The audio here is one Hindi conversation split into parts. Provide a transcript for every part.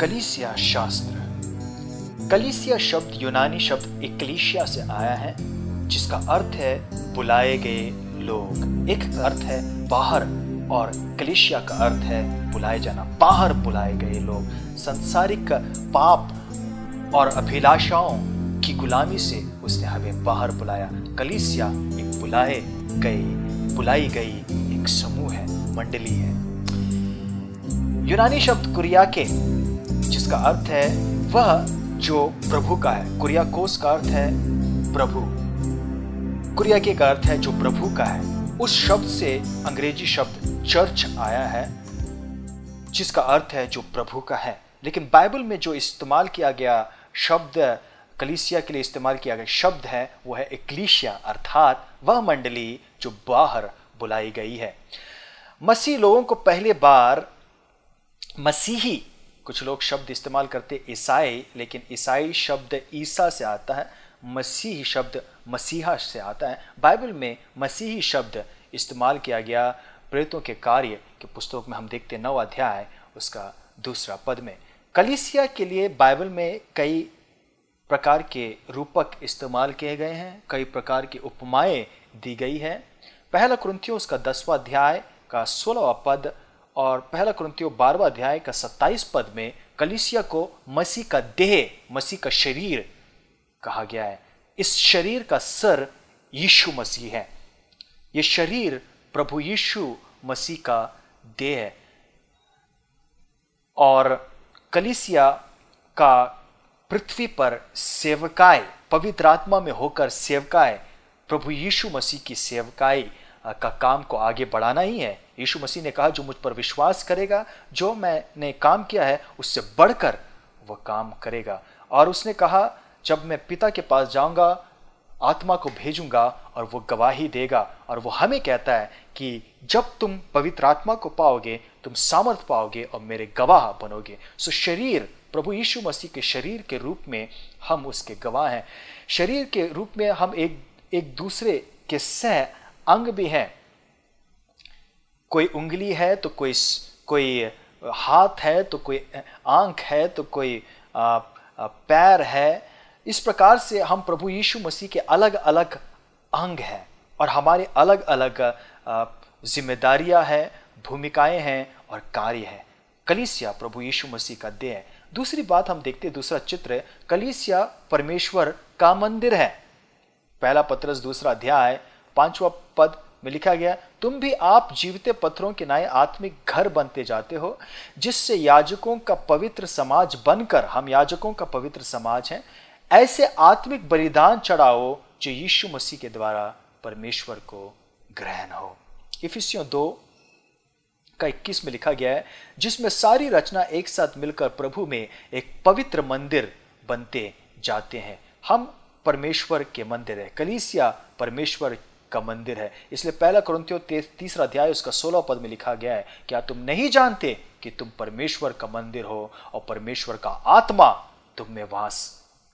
कलीसिया शास्त्र। कलीसिया शब्द यूनानी शब्द इक्लिशिया से आया है, जिसका अर्थ है बुलाए गए लोग। एक अर्थ है बाहर, और कलिशिया का अर्थ है बुलाए जाना, बाहर बुलाए गए लोग। संसारिक पाप और अभिलाषाओं की गुलामी से उसने हमें बाहर बुलाया। कलिसिया एक बुलाए गई बुलाई गई एक समूह है, मंडली है। यूनानी शब्द कुरिया के जिसका अर्थ है वह जो प्रभु का है। कुरिया कुरियाकोस का अर्थ है प्रभु। कुरिया के का अर्थ है जो प्रभु का है। उस शब्द से अंग्रेज़ी शब्द चर्च आया है, जिसका अर्थ है जो प्रभु का है। लेकिन बाइबल में जो इस्तेमाल किया गया शब्द, कलिसिया के लिए इस्तेमाल किया गया शब्द है, वो है इक्लिशिया, अर्थात वह मंडली जो बाहर बुलाई गई है। मसीह लोगों को पहले बार मसीही कुछ लोग शब्द इस्तेमाल करते ईसाई, लेकिन ईसाई शब्द ईसा से आता है, मसीही शब्द मसीहा से आता है। बाइबल में मसीही शब्द इस्तेमाल किया गया प्रेतों के कार्य के पुस्तक में हम देखते नौ अध्याय, उसका दूसरा पद में। कलिसिया के लिए बाइबल में कई प्रकार के रूपक इस्तेमाल किए गए हैं, कई प्रकार की उपमाएँ दी गई है। पहला क्रंथियो उसका दसवा अध्याय का सोलहवा पद और पहला क्रंथियो बारहवा अध्याय का सत्ताईस पद में कलिसिया को मसीह का देह, मसीह का शरीर कहा गया है। इस शरीर का सर यीशु मसीह है। ये शरीर प्रभु यीशु मसीह का देह है। और कलिसिया का पृथ्वी पर सेवकाय पवित्र आत्मा में होकर सेवकाय प्रभु यीशु मसीह की सेवकाई। का काम को आगे बढ़ाना ही है। यीशु मसीह ने कहा, जो मुझ पर विश्वास करेगा, जो मैंने काम किया है, उससे बढ़कर वह काम करेगा। और उसने कहा, जब मैं पिता के पास जाऊँगा, आत्मा को भेजूँगा और वो गवाही देगा और वो हमें कहता है कि जब तुम पवित्र आत्मा को पाओगे, तुम सामर्थ पाओगे और मेरे गवाह बनोगे। सो शरीर, प्रभु यीशु मसीह के शरीर के रूप में हम उसके गवाह हैं। शरीर के रूप में हम एक एक दूसरे के सह अंग भी हैं। कोई उंगली है तो कोई कोई हाथ है तो कोई आँख है तो कोई पैर है। इस प्रकार से हम प्रभु यीशु मसीह के अलग अलग अंग हैं और हमारे अलग अलग जिम्मेदारियाँ हैं, भूमिकाएँ हैं और कार्य हैं। कलिसिया प्रभु यीशु मसीह का देह है। दूसरी बात हम देखते हैं, दूसरा चित्र, कलिसिया परमेश्वर का मंदिर है। पहला पत्रस दूसरा अध्याय पांचवा पद में लिखा गया, तुम भी आप जीवते पत्थरों के नए आत्मिक घर बनते जाते हो, जिससे याजकों का पवित्र समाज बनकर, हम याजकों का पवित्र समाज हैं, ऐसे आत्मिक बलिदान चढ़ाओ जो यीशु मसीह के द्वारा परमेश्वर को ग्रहण हो। इफिसियों दो का इक्कीस में लिखा गया है, जिसमें सारी रचना एक साथ मिलकर प्रभु में एक पवित्र मंदिर बनते जाते हैं। हम परमेश्वर के मंदिर है। कलीसिया परमेश्वर का मंदिर है। इसलिए पहला क्रंथियो तीसरा अध्याय उसका सोलह पद में लिखा गया है, क्या तुम नहीं जानते कि तुम परमेश्वर का मंदिर हो और परमेश्वर का आत्मा तुम में वास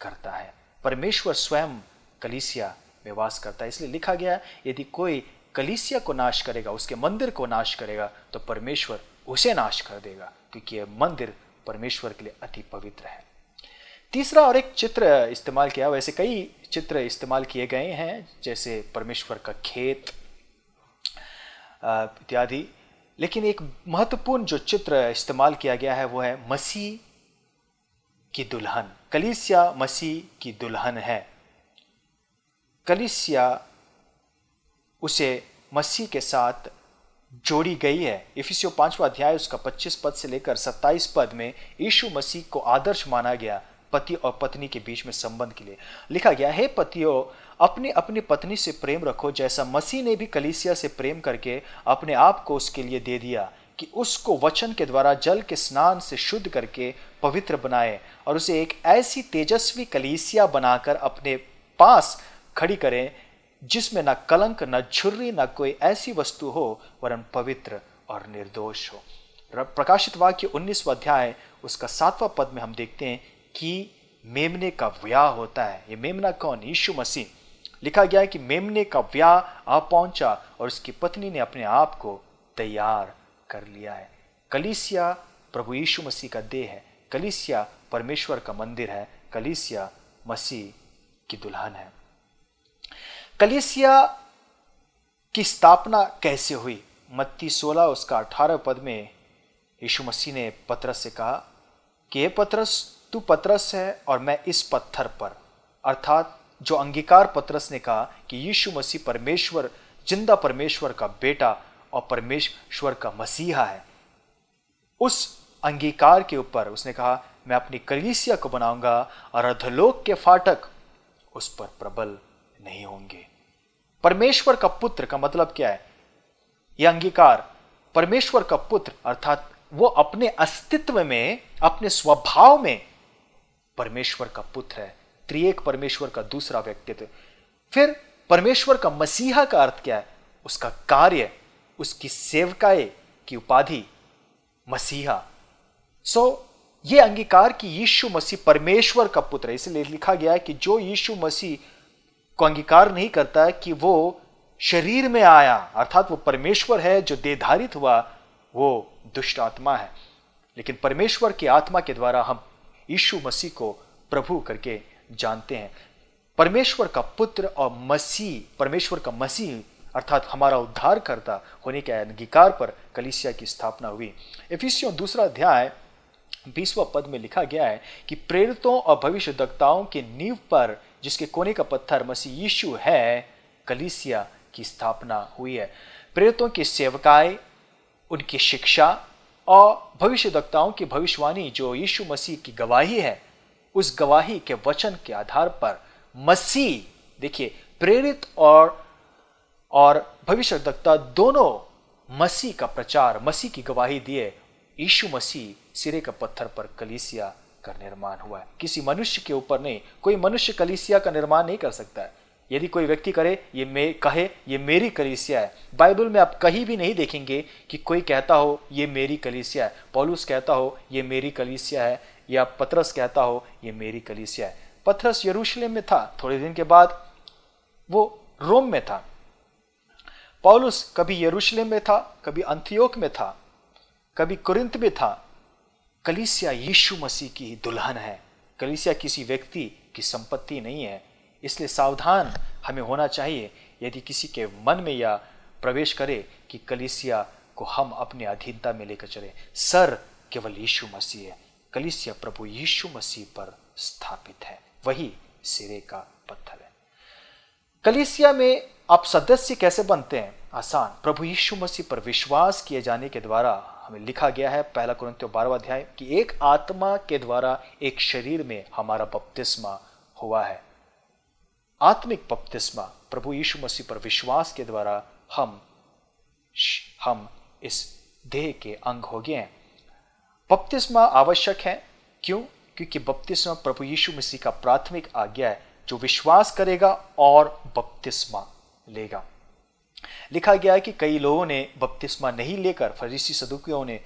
करता है? परमेश्वर स्वयं कलिसिया में वास करता है। इसलिए लिखा गया यदि कोई कलिसिया को नाश करेगा, उसके मंदिर को नाश करेगा तो परमेश्वर उसे नाश कर देगा, क्योंकि यह मंदिर परमेश्वर के लिए अति पवित्र है। तीसरा और एक चित्र इस्तेमाल किया, वैसे कई चित्र इस्तेमाल किए गए हैं, जैसे परमेश्वर का खेत इत्यादि। लेकिन एक महत्वपूर्ण जो चित्र इस्तेमाल किया गया है, वो है मसीह की दुल्हन। कलिसिया मसीह की दुल्हन है। कलिसिया उसे मसीह के साथ जोड़ी गई है। इफिसियो पांचवा अध्याय, उसका 25 पद से लेकर 27 पद में यीशु मसीह को आदर्श माना गया। पति और पत्नी के बीच में संबंध के लिए। लिखा गया है, पतियों, अपनी अपनी पत्नी से प्रेम रखो, जैसा मसीह ने भी कलीसिया से प्रेम करके अपने आप को उसके लिए दे दिया, कि उसको वचन के द्वारा जल के स्नान से शुद्ध करके पवित्र बनाए, और उसे एक ऐसी तेजस्वी कलीसिया बनाकर अपने पास खड़ी करें, जिसमें ना कलंक, न झुर्री, न कोई ऐसी वस्तु हो, वरन पवित्र और निर्दोष हो। प्रकाशित वाक्य उन्नीस अध्याय, उसका सातवां पद में हम देखते हैं कि मेमने का व्याह होता है। ये मेमना कौन? यीशु मसीह। लिखा गया है कि मेमने का व्याह आ पहुँचा और उसकी पत्नी ने अपने आप को तैयार कर लिया है। कलिसिया प्रभु यीशु मसीह का देह है। कलिसिया परमेश्वर का मंदिर है। कलिसिया मसीह की दुल्हन है। कलिसिया की स्थापना कैसे हुई? मत्ती 16 उसका 18 पद में यीशु मसीह ने पत्रस से कहा कि, हे पत्रस तू पत्रस है और मैं इस पत्थर पर। अर्थात, जो अंगीकार पत्रस ने कहा कि यीशु मसीह परमेश्वर, ज़िंदा परमेश्वर का बेटा और परमेश्वर का मसीहा है। उस अंगीकार के ऊपर उसने कहा, मैं अपनी कलीसिया को बनाऊँगा और अधलोक के फाटक उस पर प्रबल नहीं होंगे। परमेश्वर का पुत्र का मतलब क्या है? यह अंगीकार, परमेश्वर का पुत्र, अर्थात वो अपने अस्तित्व में, अपने स्वभाव में परमेश्वर का पुत्र है, त्रिएक परमेश्वर का दूसरा व्यक्तित्व। फिर परमेश्वर का मसीहा का अर्थ क्या है? उसका कार्य, उसकी सेवकाए की उपाधि, मसीहा। सो ये अंगीकार कि यीशु मसीह परमेश्वर का पुत्र है। इसलिए लिखा गया है कि जो यीशु मसीह को अंगीकार नहीं करता कि वो शरीर में आया, अर्थात वो परमेश्वर है, जो देधारित हुआ, वो दुष्ट आत्मा है। लेकिन परमेश्वर की आत्मा के द्वारा हम यीशु मसीह को प्रभु करके जानते हैं। परमेश्वर का पुत्र और मसीह, परमेश्वर का मसीह, अर्थात हमारा उद्धार करता होने के अंगीकार पर कलिसिया की स्थापना हुई। इफिसियों दूसरा अध्याय, बीसवा पद में लिखा गया है कि प्रेरितों और भविष्य दक्ताओं के नींव पर, जिसके कोने का पत्थर मसीह यीशु है, कलिसिया की स्थापना हुई है। प्रेरितों की सेवकाएँ उनकी शिक्षा और भविष्य दक्ताओं की भविष्यवाणी जो यीशु मसीह की गवाही है, उस गवाही के वचन के आधार पर मसीह, देखिए, प्रेरित और और भविष्य दक्ता दोनों मसीह का प्रचार, मसीह की गवाही दिए यीशु मसीह सिरे का पत्थर पर कलीसिया का निर्माण हुआ है। किसी मनुष्य के ऊपर नहीं, कोई मनुष्य कलीसिया का निर्माण नहीं कर सकता है। यदि कोई व्यक्ति करे, ये मे, कहे, ये मेरी कलीसिया है। बाइबल में आप कहीं भी नहीं देखेंगे कि कोई कहता हो, ये मेरी कलीसिया है। पॉलुस कहता हो, ये मेरी कलीसिया है। या पथरस कहता हो, ये मेरी कलीसिया है। पथरस यरूशलेम में था, थोड़े दिन के बाद वो रोम में था। पॉलुस कभी यरूशलेम में था, कभी अंथियोक में था, कभी कुरिंत में था। कलीसिया यीशु मसीह की दुल्हन है। कलीसिया किसी व्यक्ति की संपत्ति नहीं है। इसलिए सावधान हमें होना चाहिए, यदि किसी के मन में या प्रवेश करे कि कलिसिया को हम अपने अधीनता में लेकर चले। सर केवल यीशु मसीह है। कलिसिया प्रभु यीशु मसीह पर स्थापित है। वही सिरे का पत्थर है। कलिसिया में आप सदस्य कैसे बनते हैं? आसान। प्रभु यीशु मसीह पर विश्वास किए जाने के द्वारा हमें लिखा गया है पहला कुरंतियों बारहवा अध्याय कि एक आत्मा के द्वारा एक शरीर में हमारा बपतिस्मा हुआ है। आत्मिक बपतिस्मा प्रभु यीशु मसीह पर विश्वास के द्वारा हम हम इस देह के अंग हो गए हैं। बपतिस्मा आवश्यक है। क्यों? क्योंकि बपतिस्मा प्रभु यीशु मसीह का प्राथमिक आज्ञा है, जो विश्वास करेगा और बपतिस्मा लेगा। लिखा गया है कि कई लोगों ने बपतिस्मा नहीं लेकर, फरीसी सदुकियों ने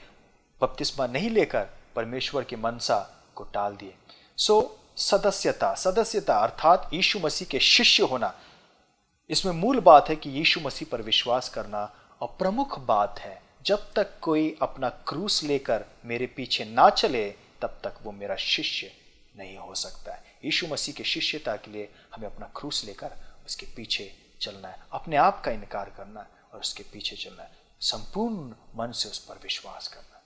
बपतिस्मा नहीं लेकर परमेश्वर की मनसा को टाल दिए। सो सदस्यता सदस्यता अर्थात यीशु मसीह के शिष्य होना। इसमें मूल बात है कि यीशु मसीह पर विश्वास करना और प्रमुख बात है। जब तक कोई अपना क्रूस लेकर मेरे पीछे ना चले, तब तक वो मेरा शिष्य नहीं हो सकता है। यीशु मसीह के शिष्यता के लिए हमें अपना क्रूस लेकर उसके पीछे चलना है। अपने आप का इनकार करना है और उसके पीछे चलना है। संपूर्ण मन से उस पर विश्वास करना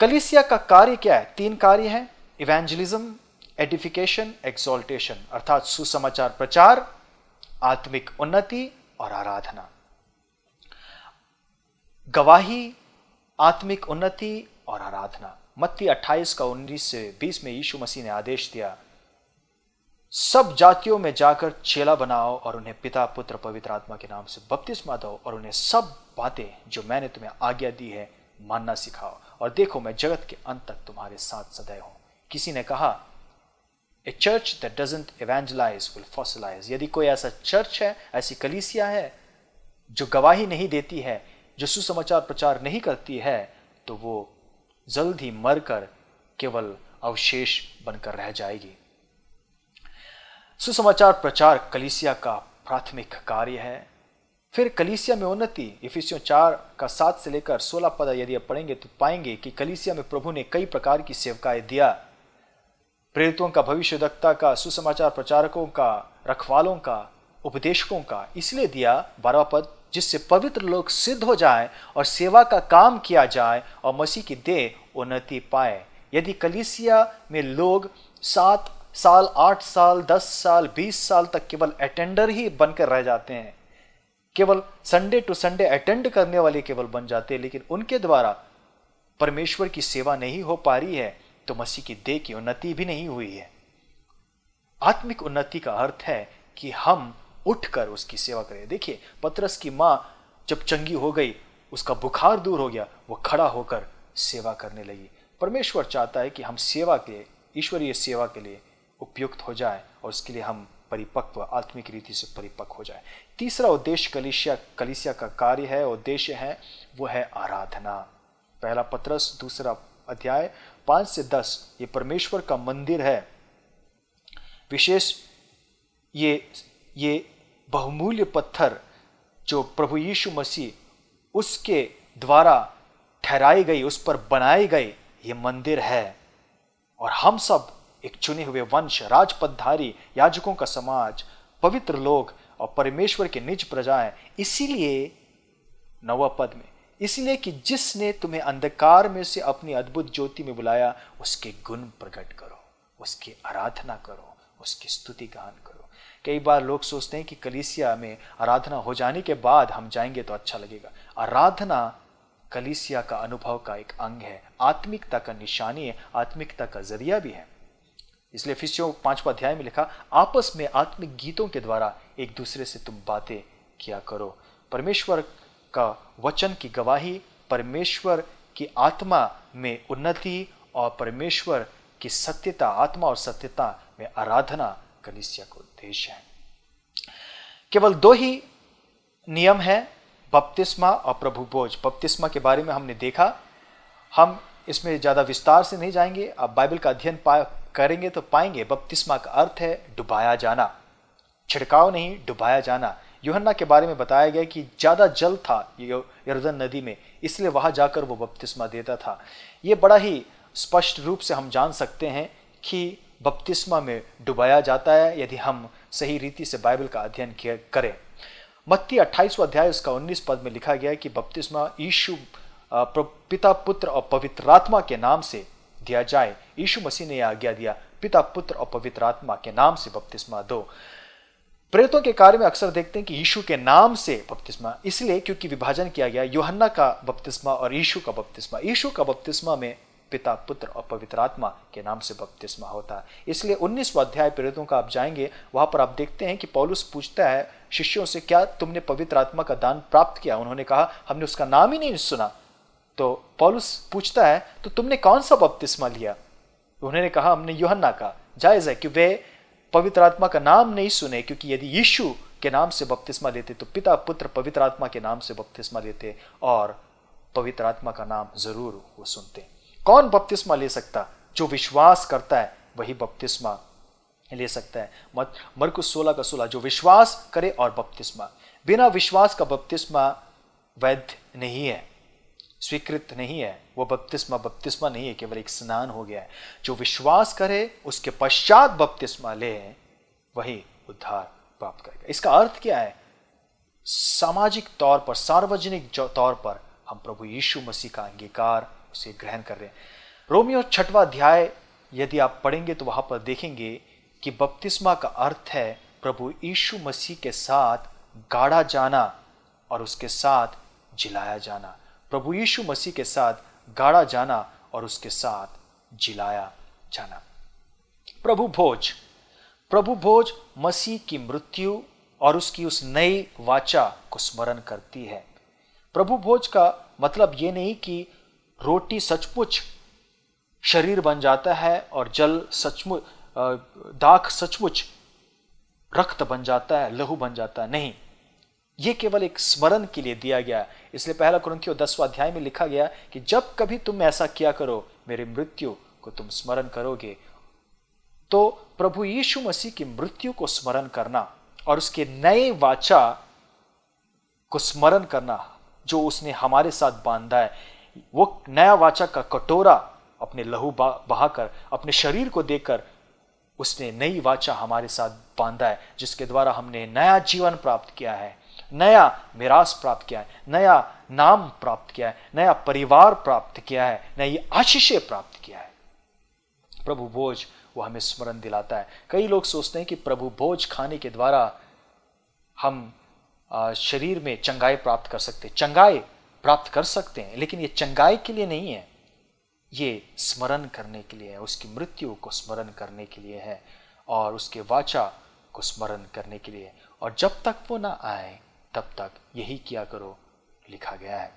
कलिसिया का कार्य क्या है? तीन कार्य है। इवेंजलिज्म एडिफिकेशन एक्सोल्टेशन अर्थात सुसमाचार प्रचार, आत्मिक उन्नति और आराधना। गवाही, आत्मिक उन्नति और आराधना। मत्ती 28 का 19 से 20 में यीशु मसीह ने आदेश दिया, सब जातियों में जाकर चेला बनाओ और उन्हें पिता, पुत्र, पवित्र आत्मा के नाम से बपतिस्मा दो और उन्हें सब बातें जो मैंने तुम्हें आज्ञा दी है मानना सिखाओ। और देखो, मैं जगत के अंत तक तुम्हारे साथ सदैव हूँ। किसी ने कहा a church that doesn't evangelize will fossilize यदि कोई ऐसा चर्च है, ऐसी कलीसिया है, जो गवाही नहीं देती है, जो सुसमाचार प्रचार नहीं करती है तो वो जल्द ही मरकर केवल अवशेष बनकर रह जाएगी। सुसमाचार प्रचार कलीसिया का प्राथमिक कार्य है। फिर कलीसिया में उन्नति, इफिसियों चार का सात से लेकर सोलह पद यदि आप पढ़ेंगे तो पाएँगे कि कलीसिया में प्रभु ने कई प्रकार की सेवकाएँ दिया। प्रेरितों का भविष्य भविष्यदक्ता का, सुसमाचार प्रचारकों का, रखवालों का, उपदेशकों का, इसलिए दिया बारह पद, जिससे पवित्र लोग सिद्ध हो जाए और सेवा का काम किया जाए और मसीह की देह उन्नति पाए। यदि कलिसिया में लोग सात साल, आठ साल, दस साल, बीस साल तक केवल अटेंडर ही बनकर रह जाते हैं, केवल संडे टू संडे अटेंड करने वाले केवल बन जाते हैं, लेकिन उनके द्वारा परमेश्वर की सेवा नहीं हो पा रही है तो मसीह की देह की उन्नति भी नहीं हुई है। आत्मिक उन्नति का अर्थ है कि हम उठकर उसकी सेवा करें। देखिए, पत्रस की माँ जब चंगी हो गई, उसका बुखार दूर हो गया, वो खड़ा होकर सेवा करने लगी। परमेश्वर चाहता है कि हम सेवा के, ईश्वरीय सेवा के लिए उपयुक्त हो जाए और उसके लिए हम परिपक्व, आत्मिक रीति से परिपक्व हो जाए। तीसरा उद्देश्य कलिसिया कलिसिया का कार्य है, उद्देश्य है, वो है आराधना। पहला पत्रस, दूसरा अध्याय पाँच से दस, ये परमेश्वर का मंदिर है। विशेष ये ये बहुमूल्य पत्थर जो प्रभु यीशु मसीह उसके द्वारा ठहराई गई, उस पर बनाई गई, ये मंदिर है। और हम सब एक चुने हुए वंश, राजपदधारी, याजकों का समाज, पवित्र लोग और परमेश्वर के निज प्रजाएँ इसीलिए नवा पद में इसलिए कि जिसने तुम्हें अंधकार में से अपनी अद्भुत ज्योति में बुलाया, उसके गुण प्रकट करो, उसकी आराधना करो, उसकी स्तुति गान करो। कई बार लोग सोचते हैं कि कलिसिया में आराधना हो जाने के बाद हम जाएँगे तो अच्छा लगेगा। आराधना कलिसिया का अनुभव का एक अंग है। आत्मिकता का निशानी है, आत्मिकता का ज़रिया भी है। इसलिए फिसियो पांचवा अध्याय में लिखा, आपस में आत्मिक गीतों के द्वारा एक दूसरे से तुम बातें किया करो। परमेश्वर का वचन की गवाही परमेश्वर की आत्मा में उन्नति और परमेश्वर की सत्यता, आत्मा और सत्यता में आराधना कलिसिया का उद्देश्य है। केवल दो ही नियम है, बपतिस्मा और प्रभु भोज बपतिस्मा के बारे में हमने देखा। हम इसमें ज़्यादा विस्तार से नहीं जाएँगे। आप बाइबल का अध्ययन करेंगे तो पाएँगे बपतिस्मा का अर्थ है डुबाया जाना। छिड़काव नहीं, डुबाया जाना। योहन्ना के बारे में बताया गया कि ज़्यादा जल था यर्दन नदी में, इसलिए वहाँ जाकर वो बपतिस्मा देता था। ये बड़ा ही स्पष्ट रूप से हम जान सकते हैं कि बपतिस्मा में डुबाया जाता है यदि हम सही रीति से बाइबल का अध्ययन करें। मत्ती अट्ठाईसवा अध्याय, उसका उन्नीस पद में लिखा गया कि बपतिस्मा यीशु पिता, पुत्र और पवित्र आत्मा के नाम से दिया जाए। यीशु मसीह ने यह आज्ञा दिया, पिता, पुत्र और पवित्र आत्मा के नाम से बपतिस्मा दो। प्रेतों के कार्य में अक्सर देखते हैं कि यीशु के नाम से बपतिस्मा, इसलिए क्योंकि विभाजन किया गया, योहन्ना का बपतिस्मा और यीशु का बपतिस्मा। यीशु का बपतिस्मा में पिता, पुत्र और पवित्र आत्मा के नाम से बपतिस्मा होता है। इसलिए उन्नीसवा अध्याय प्रेरितों का आप जाएँगे, वहाँ पर आप देखते हैं कि पौलुस पूछता है, शिष्यों से क्या तुमने पवित्र आत्मा का दान प्राप्त किया? उन्होंने कहा, हमने उसका नाम ही नहीं सुना। तो पौलुस पूछता है तो तुमने कौन सा बपतिस्मा लिया? उन्होंने कहा, हमने योहन्ना का। जायज़ है कि वे पवित्र आत्मा का नाम नहीं सुने, क्योंकि यदि यीशु के नाम से बपतिस्मा लेते तो पिता पुत्र पवित्र आत्मा के नाम से बपतिस्मा लेते और पवित्र आत्मा का नाम ज़रूर वो सुनते। कौन बपतिस्मा ले सकता? जो विश्वास करता है, वही बपतिस्मा ले सकता है। मत, मरकुस सोलह का सोलह, जो विश्वास करे और बपतिस्मा। बिना विश्वास का बपतिस्मा वैध नहीं है। स्वीकृत नहीं है। वो बपतिस्मा बपतिस्मा नहीं है, केवल एक स्नान हो गया है। जो विश्वास करे, उसके पश्चात बपतिस्मा ले, वही उद्धार प्राप्त करेगा। इसका अर्थ क्या है? सामाजिक तौर पर, सार्वजनिक तौर पर हम प्रभु यीशु मसीह का अंगीकार उसे ग्रहण कर रहे हैं। रोमियो छठवा अध्याय, यदि आप पढ़ेंगे तो वहाँ पर देखेंगे कि बपतिस्मा का अर्थ है प्रभु यीशु मसीह के साथ गाड़ा जाना और उसके साथ जिलाया जाना। प्रभु यीशु मसीह के साथ गाड़ा जाना और उसके साथ जिलाया जाना। प्रभु भोज। प्रभु भोज मसीह की मृत्यु और उसकी उस नई वाचा को स्मरण करती है। प्रभु भोज का मतलब ये नहीं कि रोटी सचमुच शरीर बन जाता है और जल सचमुच दाख सचमुच रक्त बन जाता है, लहू बन जाता है, नहीं। ये केवल एक स्मरण के लिए दिया गया। इसलिए पहला क्रंथियो दसवा अध्याय में लिखा गया कि जब कभी तुम ऐसा किया करो, मेरी मृत्यु को तुम स्मरण करोगे। तो प्रभु यीशु मसीह की मृत्यु को स्मरण करना और उसके नए वाचा को स्मरण करना जो उसने हमारे साथ बांधा है। वो नया वाचा का कटोरा अपने लहू बहाकर, अपने शरीर को देकर उसने नई वाचा हमारे साथ बांधा है, जिसके द्वारा हमने नया जीवन प्राप्त किया है। नया मिरास प्राप्त किया है, नया नाम प्राप्त किया है, नया परिवार प्राप्त किया है, नई आशीषें प्राप्त किया है। प्रभु भोज वो हमें स्मरण दिलाता है। कई लोग सोचते हैं कि प्रभु भोज खाने के द्वारा हम शरीर में चंगाई प्राप्त कर सकते हैं, चंगाई प्राप्त कर सकते हैं, लेकिन ये चंगाई के लिए नहीं है। ये स्मरण करने के लिए है, उसकी मृत्यु को स्मरण करने के लिए है और उसके वाचा को स्मरण करने के लिए और जब तक वो ना आए तब तक यही किया करो, लिखा गया है।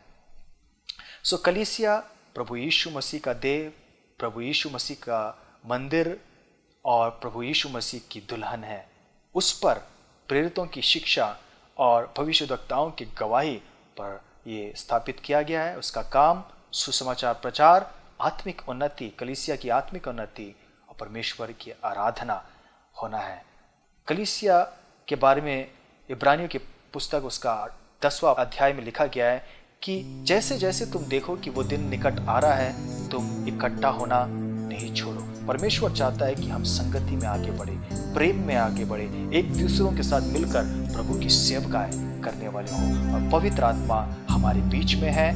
सो कलिसिया, प्रभु यीशु मसीह का देव, प्रभु यीशु मसीह का मंदिर और प्रभु यीशु मसीह की दुल्हन है। उस पर प्रेरितों की शिक्षा और भविष्यवक्ताओं की गवाही पर ये स्थापित किया गया है। उसका काम, सुसमाचार प्रचार, आत्मिक उन्नति, कलिसिया की आत्मिक उन्नति और परमेश्वर की आराधना होना है। कलिसिया के बारे में इब्रानियों की पुस्तक उसका दसवा अध्याय में लिखा गया है कि जैसे जैसे तुम देखो कि वो दिन निकट आ रहा है, तुम इकट्ठा होना नहीं छोड़ो। परमेश्वर चाहता है कि हम संगति में आगे बढ़े, प्रेम में आगे बढ़े एक दूसरों के साथ मिलकर प्रभु की सेवकाएँ करने वाले हों। और पवित्र आत्मा हमारे बीच में है,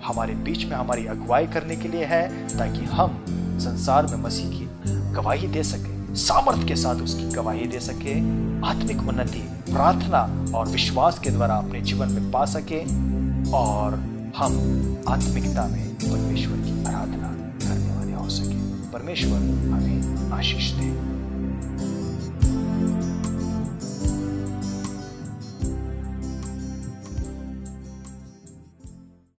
हमारे बीच में हमारी अगुवाई करने के लिए है, ताकि हम संसार में मसीह की गवाही दे सके। सामर्थ्य के साथ उसकी गवाही दे सके, आत्मिक उन्नति, प्रार्थना और विश्वास के द्वारा अपने जीवन में पा सके और हम आत्मिकता में परमेश्वर की आराधना करने वाले हो सके। परमेश्वर हमें आशीष दे।